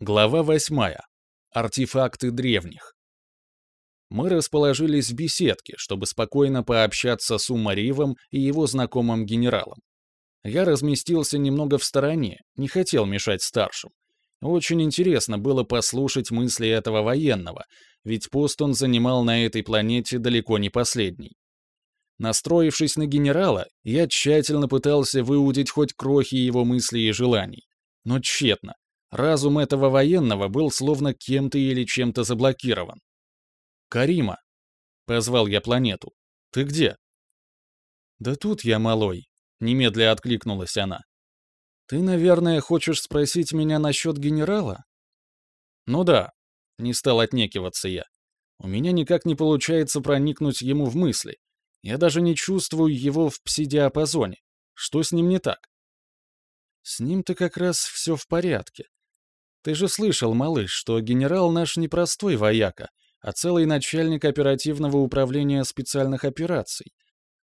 Глава восьмая. Артефакты древних. Мы расположились в беседке, чтобы спокойно пообщаться с Умаривом и его знакомым генералом. Я разместился немного в стороне, не хотел мешать старшим. Очень интересно было послушать мысли этого военного, ведь пост он занимал на этой планете далеко не последний. Настроившись на генерала, я тщательно пытался выудить хоть крохи его мыслей и желаний. Но тщетно. Разум этого военного был словно кем-то или чем-то заблокирован. «Карима!» — позвал я планету. «Ты где?» «Да тут я, малой», — немедля откликнулась она. «Ты, наверное, хочешь спросить меня насчет генерала?» «Ну да», — не стал отнекиваться я. «У меня никак не получается проникнуть ему в мысли. Я даже не чувствую его в пси-диапазоне. Что с ним не так?» «С ним-то как раз все в порядке. Ты же слышал, малыш, что генерал наш не простой вояка, а целый начальник оперативного управления специальных операций.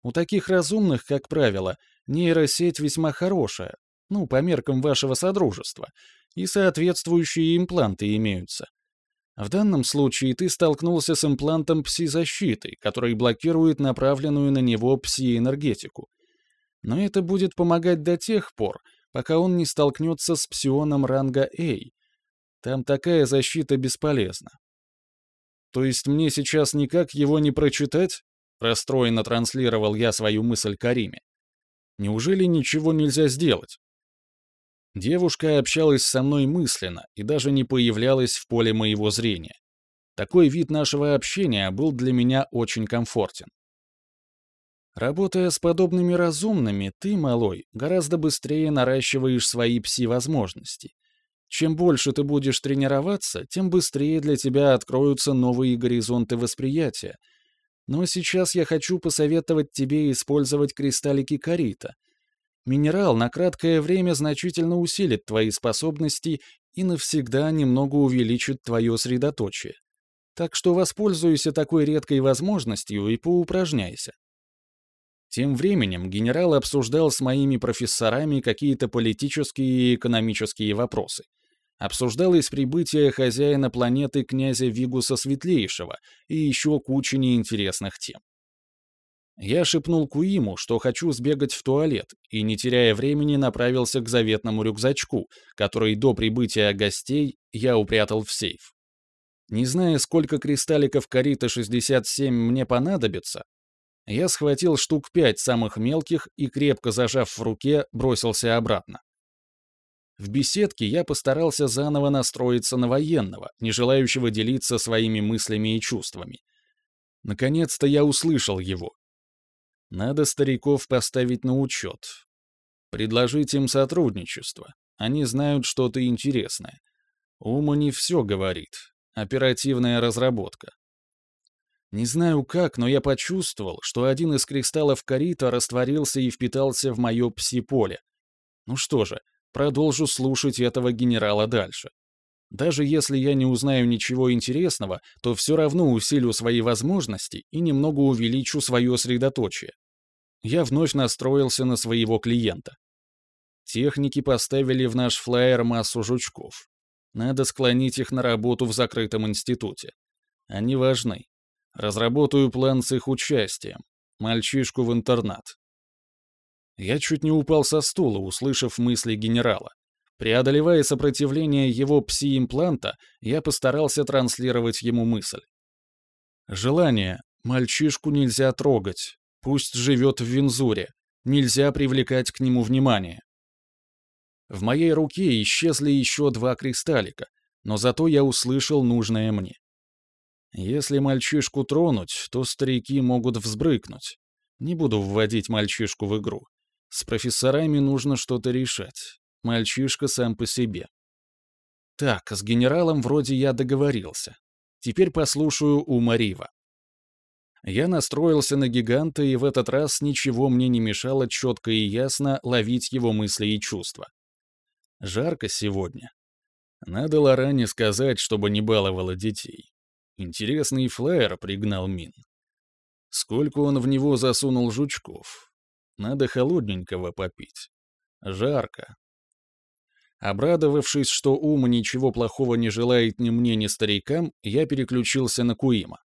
У таких разумных, как правило, нейросеть весьма хорошая, ну, по меркам вашего содружества, и соответствующие импланты имеются. В данном случае ты столкнулся с имплантом пси-защиты, который блокирует направленную на него пси-энергетику. Но это будет помогать до тех пор, пока он не столкнется с псионом ранга A, там такая защита бесполезна. То есть мне сейчас никак его не прочитать? Расстроенно транслировал я свою мысль Кариме. Неужели ничего нельзя сделать? Девушка общалась со мной мысленно и даже не появлялась в поле моего зрения. Такой вид нашего общения был для меня очень комфортен. Работая с подобными разумными, ты, малой, гораздо быстрее наращиваешь свои пси-возможности. Чем больше ты будешь тренироваться, тем быстрее для тебя откроются новые горизонты восприятия. Но сейчас я хочу посоветовать тебе использовать кристаллики карита. Минерал на краткое время значительно усилит твои способности и навсегда немного увеличит твое средоточие. Так что воспользуйся такой редкой возможностью и поупражняйся. Тем временем генерал обсуждал с моими профессорами какие-то политические и экономические вопросы обсуждалось прибытие хозяина планеты князя Вигуса Светлейшего и еще куча неинтересных тем. Я шепнул Куиму, что хочу сбегать в туалет, и, не теряя времени, направился к заветному рюкзачку, который до прибытия гостей я упрятал в сейф. Не зная, сколько кристалликов Карита-67 мне понадобится, я схватил штук пять самых мелких и, крепко зажав в руке, бросился обратно. В беседке я постарался заново настроиться на военного, не желающего делиться своими мыслями и чувствами. Наконец-то я услышал его. Надо стариков поставить на учет. Предложить им сотрудничество. Они знают что-то интересное. Ума не все говорит. Оперативная разработка. Не знаю как, но я почувствовал, что один из кристаллов корита растворился и впитался в мое пси-поле. Ну что же, продолжу слушать этого генерала дальше. Даже если я не узнаю ничего интересного, то все равно усилю свои возможности и немного увеличу свое средоточие. Я вновь настроился на своего клиента. Техники поставили в наш флайер массу жучков. Надо склонить их на работу в закрытом институте. Они важны. Разработаю план с их участием. Мальчишку в интернат. Я чуть не упал со стула, услышав мысли генерала. Преодолевая сопротивление его пси-импланта, я постарался транслировать ему мысль. Желание. Мальчишку нельзя трогать. Пусть живет в Винзуре. Нельзя привлекать к нему внимание. В моей руке исчезли еще два кристаллика, но зато я услышал нужное мне. Если мальчишку тронуть, то старики могут взбрыкнуть. Не буду вводить мальчишку в игру. С профессорами нужно что-то решать. Мальчишка сам по себе. Так, с генералом вроде я договорился. Теперь послушаю у Марива. Я настроился на гиганта, и в этот раз ничего мне не мешало четко и ясно ловить его мысли и чувства. Жарко сегодня. Надо Лоране сказать, чтобы не баловала детей. Интересный флайер пригнал Мин. Сколько он в него засунул жучков, надо холодненького попить. Жарко. Обрадовавшись, что Ума ничего плохого не желает ни мне, ни старикам, я переключился на Куима.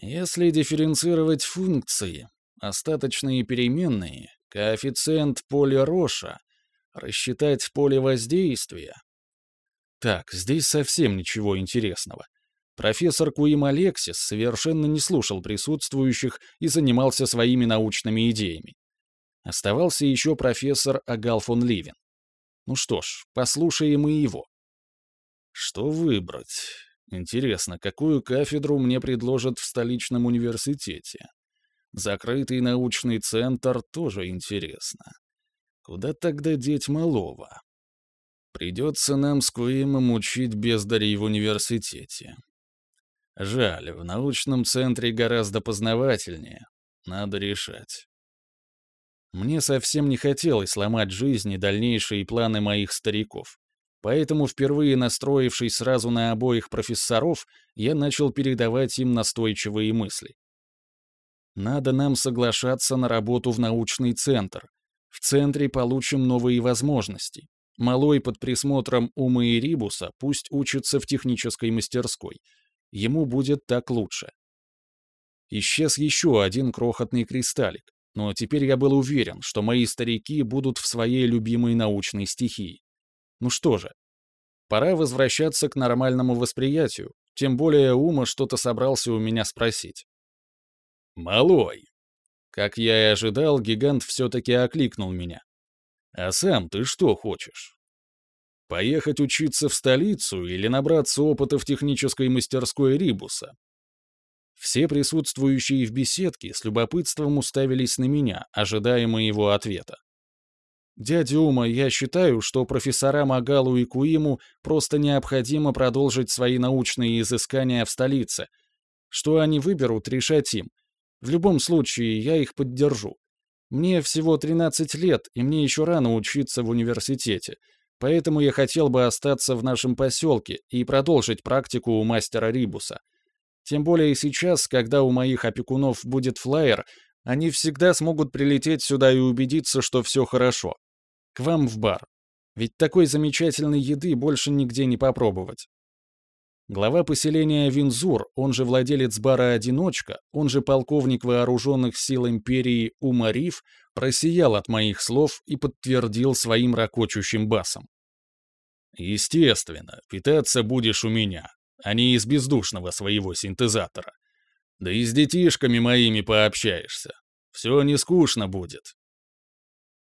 Если дифференцировать функции, остаточные переменные, коэффициент поля Роша, рассчитать поле воздействия. Так, здесь совсем ничего интересного. Профессор Куим Алексис совершенно не слушал присутствующих и занимался своими научными идеями. Оставался еще профессор Агал фон Ливен. Ну что ж, послушаем и его. Что выбрать? Интересно, какую кафедру мне предложат в столичном университете? Закрытый научный центр тоже интересно. Куда тогда деть малого? Придется нам с Куимом учить бездарей в университете. Жаль, в научном центре гораздо познавательнее. Надо решать. Мне совсем не хотелось ломать жизнь и дальнейшие планы моих стариков. Поэтому, впервые настроившись сразу на обоих профессоров, я начал передавать им настойчивые мысли. Надо нам соглашаться на работу в научный центр. В центре получим новые возможности. Малой под присмотром Ума и Рибуса пусть учится в технической мастерской — Ему будет так лучше. Исчез еще один крохотный кристаллик, но теперь я был уверен, что мои старики будут в своей любимой научной стихии. Ну что же, пора возвращаться к нормальному восприятию, тем более Ума что-то собрался у меня спросить. «Малой!» Как я и ожидал, гигант все-таки окликнул меня. «А сам ты что хочешь?» Поехать учиться в столицу или набраться опыта в технической мастерской Рибуса? Все присутствующие в беседке с любопытством уставились на меня, ожидая моего ответа. «Дядя Ума, я считаю, что профессорам Агалу и Куиму просто необходимо продолжить свои научные изыскания в столице. Что они выберут, решать им. В любом случае, я их поддержу. Мне всего 13 лет, и мне еще рано учиться в университете, Поэтому я хотел бы остаться в нашем поселке и продолжить практику у мастера Рибуса. Тем более сейчас, когда у моих опекунов будет флайер, они всегда смогут прилететь сюда и убедиться, что все хорошо. К вам в бар. Ведь такой замечательной еды больше нигде не попробовать. Глава поселения Винзур, он же владелец бара «Одиночка», он же полковник вооруженных сил империи Умариф, просиял от моих слов и подтвердил своим ракочущим басом. «Естественно, питаться будешь у меня, а не из бездушного своего синтезатора. Да и с детишками моими пообщаешься. Все не скучно будет».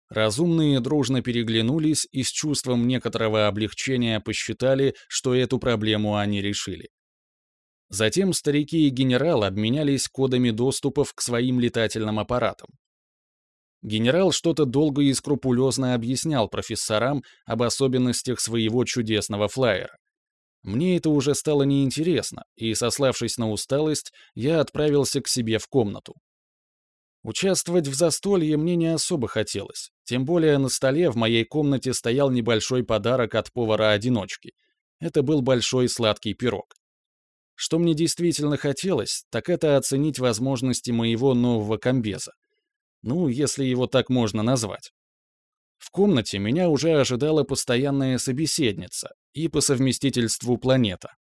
Разумные дружно переглянулись и с чувством некоторого облегчения посчитали, что эту проблему они решили. Затем старики и генерал обменялись кодами доступов к своим летательным аппаратам. Генерал что-то долго и скрупулезно объяснял профессорам об особенностях своего чудесного флайера. Мне это уже стало неинтересно, и, сославшись на усталость, я отправился к себе в комнату. Участвовать в застолье мне не особо хотелось, тем более на столе в моей комнате стоял небольшой подарок от повара-одиночки. Это был большой сладкий пирог. Что мне действительно хотелось, так это оценить возможности моего нового комбеза. Ну, если его так можно назвать. В комнате меня уже ожидала постоянная собеседница и по совместительству планета.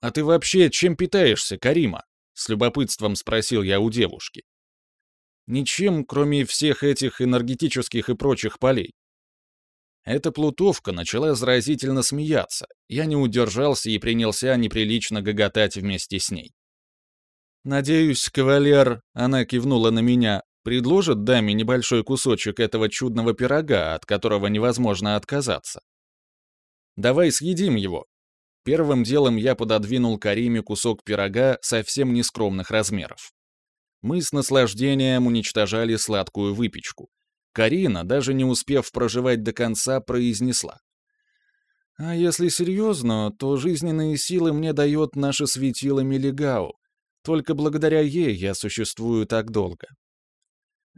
«А ты вообще чем питаешься, Карима?» — с любопытством спросил я у девушки. «Ничем, кроме всех этих энергетических и прочих полей». Эта плутовка начала заразительно смеяться. Я не удержался и принялся неприлично гоготать вместе с ней. «Надеюсь, кавалер...» — она кивнула на меня предложит даме небольшой кусочек этого чудного пирога, от которого невозможно отказаться. «Давай съедим его». Первым делом я пододвинул Кариме кусок пирога совсем нескромных размеров. Мы с наслаждением уничтожали сладкую выпечку. Карина, даже не успев проживать до конца, произнесла. «А если серьезно, то жизненные силы мне дает наше светило Мелигау. Только благодаря ей я существую так долго.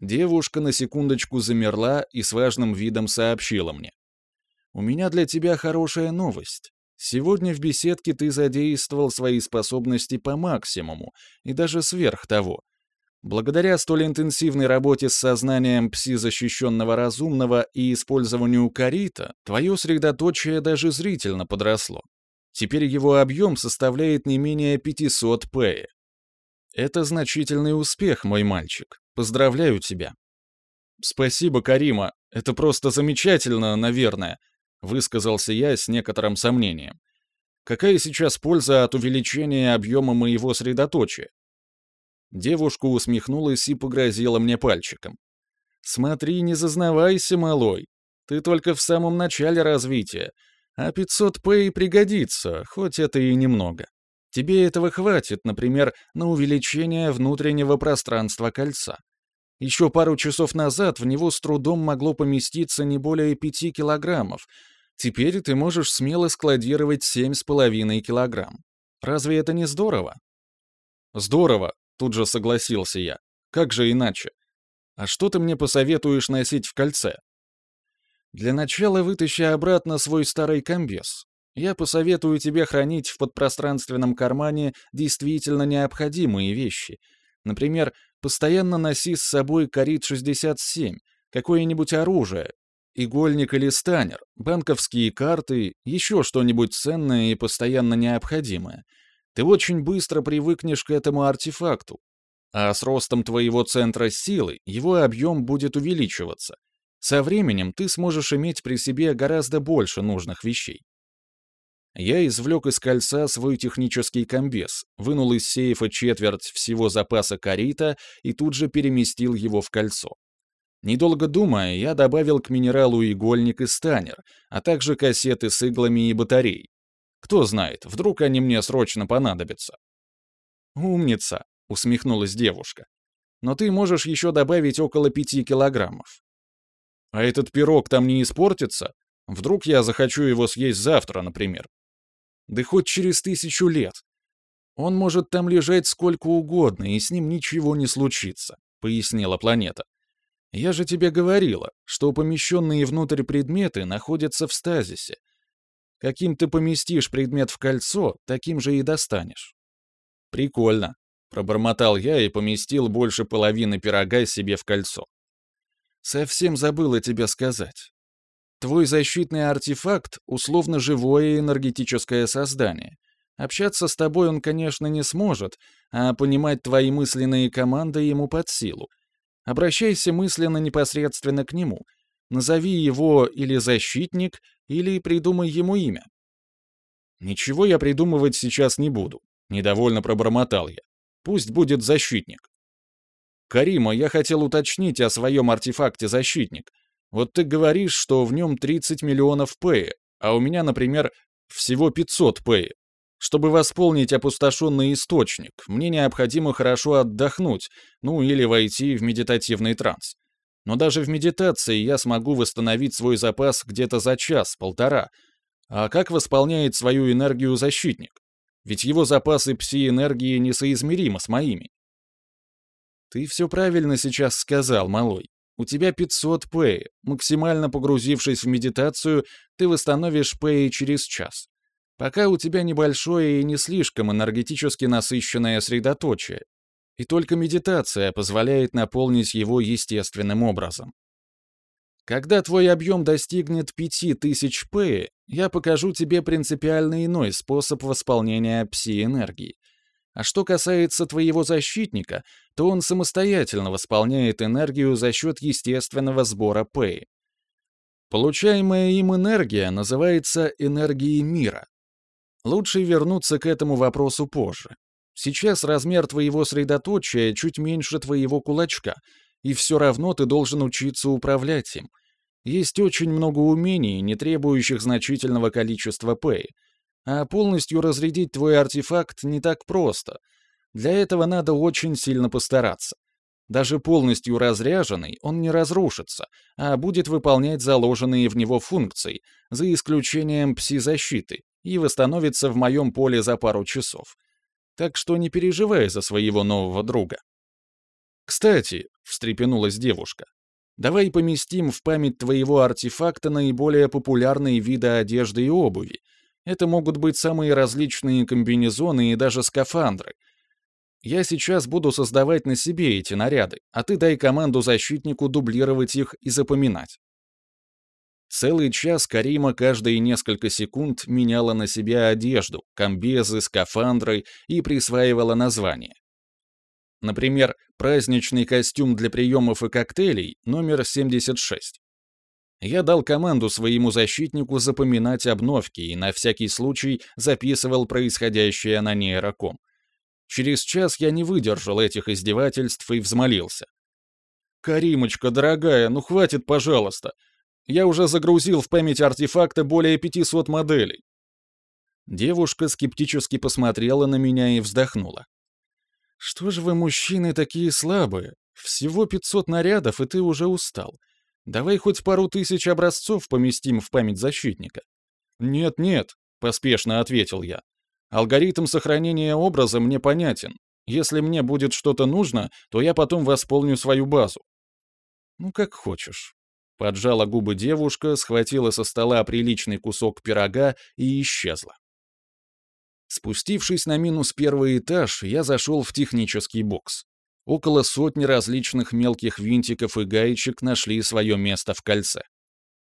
Девушка на секундочку замерла и с важным видом сообщила мне. «У меня для тебя хорошая новость. Сегодня в беседке ты задействовал свои способности по максимуму и даже сверх того. Благодаря столь интенсивной работе с сознанием пси-защищенного разумного и использованию карита, твое средоточие даже зрительно подросло. Теперь его объем составляет не менее 500 пэ. Это значительный успех, мой мальчик. Поздравляю тебя. Спасибо, Карима. Это просто замечательно, наверное, высказался я с некоторым сомнением. Какая сейчас польза от увеличения объема моего средоточия? Девушка усмехнулась и погрозила мне пальчиком. «Смотри, не зазнавайся, малой. Ты только в самом начале развития, а 500 П и пригодится, хоть это и немного. Тебе этого хватит, например, на увеличение внутреннего пространства кольца. Еще пару часов назад в него с трудом могло поместиться не более 5 килограммов. Теперь ты можешь смело складировать 7,5 килограмм. Разве это не здорово? Здорово, Тут же согласился я. Как же иначе? А что ты мне посоветуешь носить в кольце? Для начала вытащи обратно свой старый комбез. Я посоветую тебе хранить в подпространственном кармане действительно необходимые вещи. Например, постоянно носи с собой Корит-67, какое-нибудь оружие, игольник или станер, банковские карты, еще что-нибудь ценное и постоянно необходимое — ты очень быстро привыкнешь к этому артефакту, а с ростом твоего центра силы его объем будет увеличиваться. Со временем ты сможешь иметь при себе гораздо больше нужных вещей. Я извлек из кольца свой технический комбез, вынул из сейфа четверть всего запаса корита и тут же переместил его в кольцо. Недолго думая, я добавил к минералу игольник и станер, а также кассеты с иглами и батарей, кто знает, вдруг они мне срочно понадобятся. «Умница», — усмехнулась девушка. «Но ты можешь еще добавить около пяти килограммов». «А этот пирог там не испортится? Вдруг я захочу его съесть завтра, например?» «Да хоть через тысячу лет. Он может там лежать сколько угодно, и с ним ничего не случится», — пояснила планета. «Я же тебе говорила, что помещенные внутрь предметы находятся в стазисе, Каким ты поместишь предмет в кольцо, таким же и достанешь. Прикольно, пробормотал я и поместил больше половины пирога себе в кольцо. Совсем забыла тебе сказать. Твой защитный артефакт — условно живое энергетическое создание. Общаться с тобой он, конечно, не сможет, а понимать твои мысленные команды ему под силу. Обращайся мысленно непосредственно к нему. Назови его или защитник, или придумай ему имя. Ничего я придумывать сейчас не буду, недовольно пробормотал я. Пусть будет защитник. Карима, я хотел уточнить о своем артефакте защитник. Вот ты говоришь, что в нем 30 миллионов пэя, а у меня, например, всего 500 пэя. Чтобы восполнить опустошенный источник, мне необходимо хорошо отдохнуть, ну или войти в медитативный транс. Но даже в медитации я смогу восстановить свой запас где-то за час-полтора. А как восполняет свою энергию защитник? Ведь его запасы пси-энергии несоизмеримы с моими. Ты все правильно сейчас сказал, малой. У тебя 500 пэй. Максимально погрузившись в медитацию, ты восстановишь пэй через час. Пока у тебя небольшое и не слишком энергетически насыщенное средоточие, и только медитация позволяет наполнить его естественным образом. Когда твой объем достигнет 5000 П, я покажу тебе принципиально иной способ восполнения пси-энергии. А что касается твоего защитника, то он самостоятельно восполняет энергию за счет естественного сбора П. Получаемая им энергия называется энергией мира. Лучше вернуться к этому вопросу позже. Сейчас размер твоего средоточия чуть меньше твоего кулачка, и все равно ты должен учиться управлять им. Есть очень много умений, не требующих значительного количества пэй. А полностью разрядить твой артефакт не так просто. Для этого надо очень сильно постараться. Даже полностью разряженный он не разрушится, а будет выполнять заложенные в него функции, за исключением пси-защиты, и восстановится в моем поле за пару часов так что не переживай за своего нового друга. «Кстати», — встрепенулась девушка, «давай поместим в память твоего артефакта наиболее популярные виды одежды и обуви. Это могут быть самые различные комбинезоны и даже скафандры. Я сейчас буду создавать на себе эти наряды, а ты дай команду защитнику дублировать их и запоминать. Целый час Карима каждые несколько секунд меняла на себя одежду, комбезы, скафандры и присваивала название. Например, праздничный костюм для приемов и коктейлей номер 76. Я дал команду своему защитнику запоминать обновки и на всякий случай записывал происходящее на нейроком. Через час я не выдержал этих издевательств и взмолился. «Каримочка, дорогая, ну хватит, пожалуйста. Я уже загрузил в память артефакта более 500 моделей». Девушка скептически посмотрела на меня и вздохнула. «Что же вы, мужчины, такие слабые? Всего 500 нарядов, и ты уже устал. Давай хоть пару тысяч образцов поместим в память защитника». «Нет-нет», — поспешно ответил я. Алгоритм сохранения образа мне понятен. Если мне будет что-то нужно, то я потом восполню свою базу. Ну, как хочешь. Поджала губы девушка, схватила со стола приличный кусок пирога и исчезла. Спустившись на минус первый этаж, я зашел в технический бокс. Около сотни различных мелких винтиков и гаечек нашли свое место в кольце.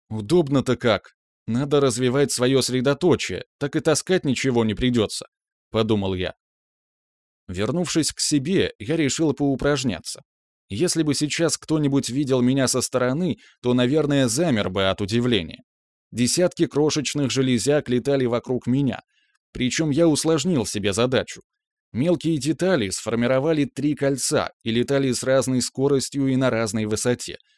Удобно-то как, надо развивать свое средоточие, так и таскать ничего не придется», — подумал я. Вернувшись к себе, я решил поупражняться. Если бы сейчас кто-нибудь видел меня со стороны, то, наверное, замер бы от удивления. Десятки крошечных железяк летали вокруг меня, причем я усложнил себе задачу. Мелкие детали сформировали три кольца и летали с разной скоростью и на разной высоте —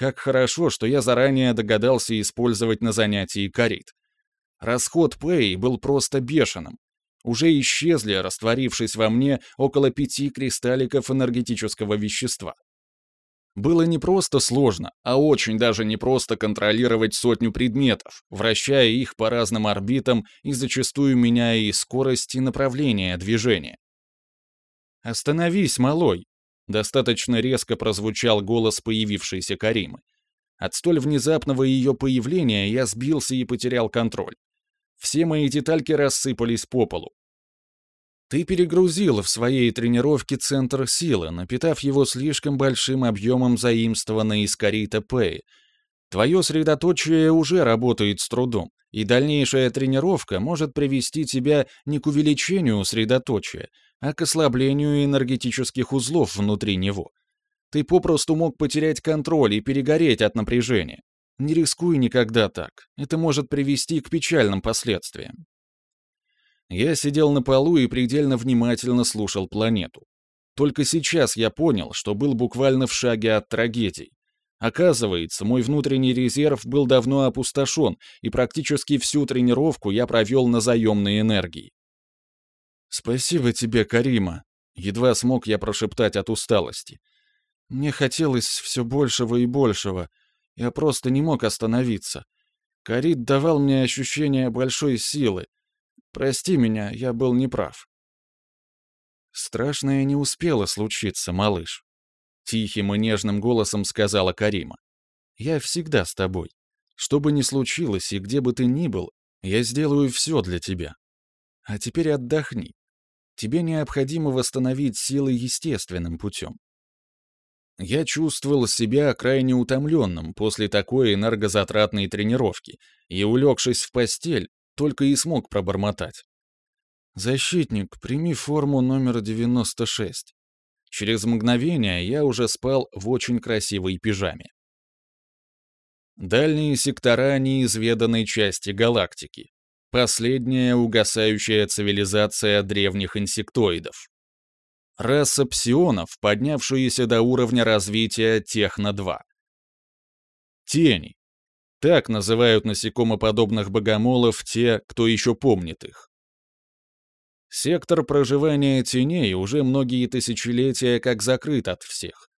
как хорошо, что я заранее догадался использовать на занятии корит. Расход Пэй был просто бешеным. Уже исчезли, растворившись во мне, около пяти кристалликов энергетического вещества. Было не просто сложно, а очень даже непросто контролировать сотню предметов, вращая их по разным орбитам и зачастую меняя и скорость, и направление движения. «Остановись, малой!» Достаточно резко прозвучал голос появившейся Каримы. От столь внезапного ее появления я сбился и потерял контроль. Все мои детальки рассыпались по полу. Ты перегрузил в своей тренировке центр силы, напитав его слишком большим объемом заимствованной из Карита Пэй. Твое средоточие уже работает с трудом, и дальнейшая тренировка может привести тебя не к увеличению средоточия, а к ослаблению энергетических узлов внутри него. Ты попросту мог потерять контроль и перегореть от напряжения. Не рискуй никогда так. Это может привести к печальным последствиям. Я сидел на полу и предельно внимательно слушал планету. Только сейчас я понял, что был буквально в шаге от трагедий. Оказывается, мой внутренний резерв был давно опустошен, и практически всю тренировку я провел на заемной энергии. «Спасибо тебе, Карима», — едва смог я прошептать от усталости. Мне хотелось все большего и большего. Я просто не мог остановиться. Карит давал мне ощущение большой силы. Прости меня, я был неправ. Страшное не успело случиться, малыш. Тихим и нежным голосом сказала Карима. Я всегда с тобой. Что бы ни случилось и где бы ты ни был, я сделаю все для тебя. А теперь отдохни. Тебе необходимо восстановить силы естественным путем. Я чувствовал себя крайне утомленным после такой энергозатратной тренировки и, улегшись в постель, только и смог пробормотать. «Защитник, прими форму номер 96». Через мгновение я уже спал в очень красивой пижаме. Дальние сектора неизведанной части галактики. Последняя угасающая цивилизация древних инсектоидов. Раса псионов, поднявшаяся до уровня развития Техно-2. Тени. Так называют насекомоподобных богомолов те, кто еще помнит их. Сектор проживания теней уже многие тысячелетия как закрыт от всех.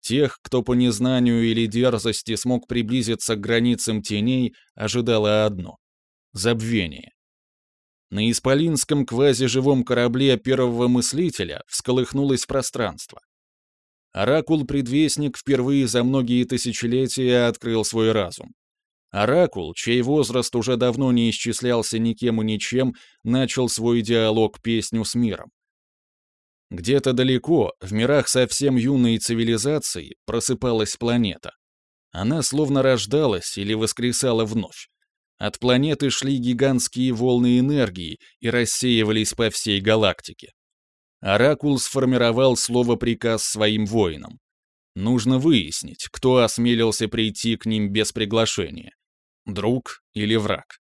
Тех, кто по незнанию или дерзости смог приблизиться к границам теней, ожидало одно забвение. На исполинском квазиживом корабле первого мыслителя всколыхнулось пространство. Оракул-предвестник впервые за многие тысячелетия открыл свой разум. Оракул, чей возраст уже давно не исчислялся никем и ничем, начал свой диалог-песню с миром. Где-то далеко, в мирах совсем юной цивилизации, просыпалась планета. Она словно рождалась или воскресала вновь. От планеты шли гигантские волны энергии и рассеивались по всей галактике. Оракул сформировал слово-приказ своим воинам. Нужно выяснить, кто осмелился прийти к ним без приглашения. Друг или враг.